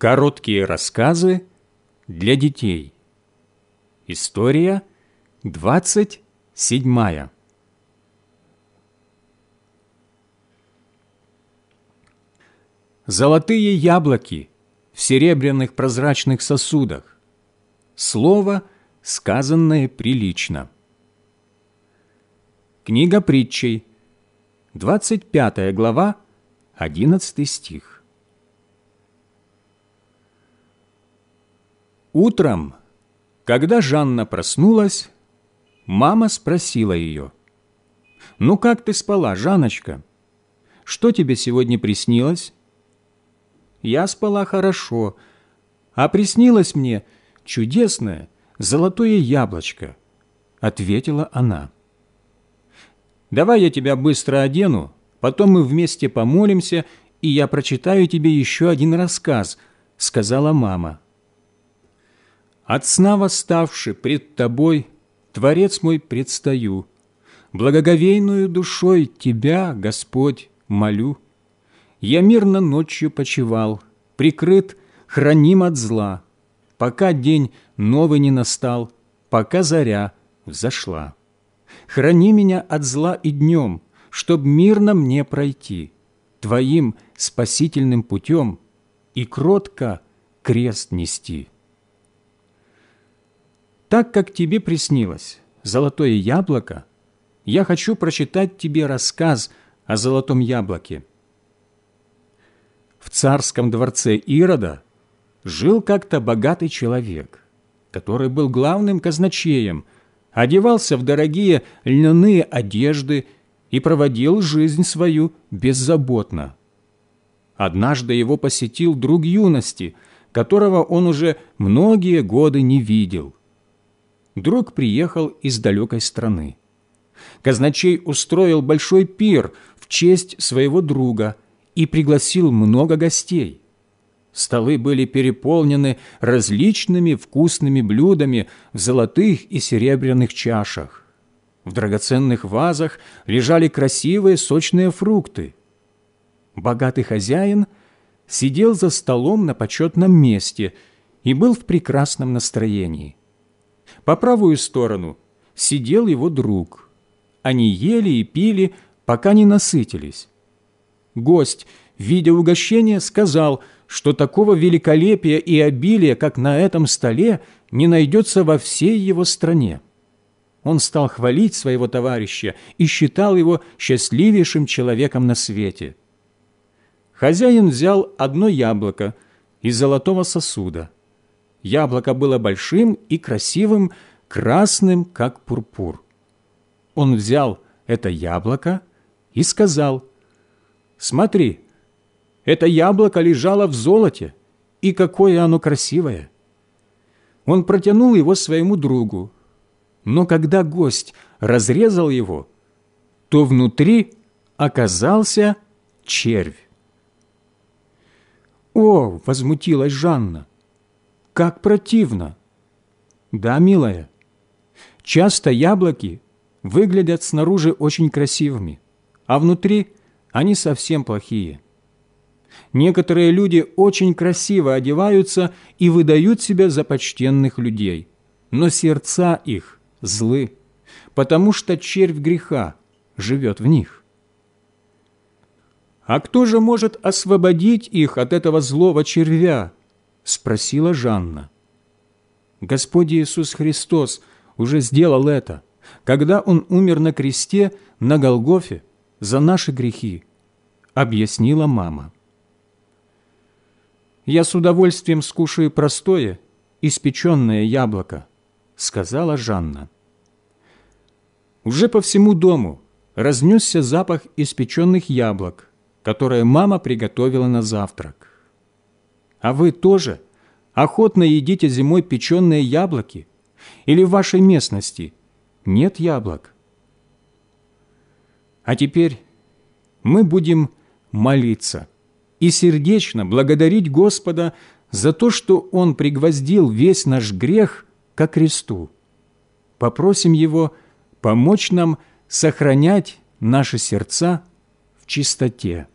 Короткие рассказы для детей. История 27. Золотые яблоки в серебряных прозрачных сосудах. Слово, сказанное прилично. Книга притчей, 25 глава, 11 стих. Утром, когда Жанна проснулась, мама спросила ее, «Ну как ты спала, Жанночка? Что тебе сегодня приснилось?» «Я спала хорошо, а приснилось мне чудесное золотое яблочко», — ответила она. «Давай я тебя быстро одену, потом мы вместе помолимся, и я прочитаю тебе еще один рассказ», — сказала мама. От сна восставши пред Тобой, Творец мой, предстаю, Благоговейную душой Тебя, Господь, молю. Я мирно ночью почевал, Прикрыт, храним от зла, Пока день новый не настал, Пока заря взошла. Храни меня от зла и днем, Чтоб мирно мне пройти, Твоим спасительным путем И кротко крест нести. Так как тебе приснилось золотое яблоко, я хочу прочитать тебе рассказ о золотом яблоке. В царском дворце Ирода жил как-то богатый человек, который был главным казначеем, одевался в дорогие льняные одежды и проводил жизнь свою беззаботно. Однажды его посетил друг юности, которого он уже многие годы не видел – друг приехал из далекой страны. Казначей устроил большой пир в честь своего друга и пригласил много гостей. Столы были переполнены различными вкусными блюдами в золотых и серебряных чашах. В драгоценных вазах лежали красивые сочные фрукты. Богатый хозяин сидел за столом на почетном месте и был в прекрасном настроении. По правую сторону сидел его друг. Они ели и пили, пока не насытились. Гость, видя угощение, сказал, что такого великолепия и обилия, как на этом столе, не найдется во всей его стране. Он стал хвалить своего товарища и считал его счастливейшим человеком на свете. Хозяин взял одно яблоко из золотого сосуда – Яблоко было большим и красивым, красным, как пурпур. Он взял это яблоко и сказал, «Смотри, это яблоко лежало в золоте, и какое оно красивое!» Он протянул его своему другу, но когда гость разрезал его, то внутри оказался червь. «О!» — возмутилась Жанна. Как противно! Да, милая, часто яблоки выглядят снаружи очень красивыми, а внутри они совсем плохие. Некоторые люди очень красиво одеваются и выдают себя за почтенных людей, но сердца их злы, потому что червь греха живет в них. А кто же может освободить их от этого злого червя, – спросила Жанна. Господь Иисус Христос уже сделал это, когда Он умер на кресте на Голгофе за наши грехи, объяснила мама. «Я с удовольствием скушаю простое, испеченное яблоко», – сказала Жанна. Уже по всему дому разнесся запах испеченных яблок, которые мама приготовила на завтрак. А вы тоже охотно едите зимой печеные яблоки? Или в вашей местности нет яблок? А теперь мы будем молиться и сердечно благодарить Господа за то, что Он пригвоздил весь наш грех ко кресту. Попросим Его помочь нам сохранять наши сердца в чистоте.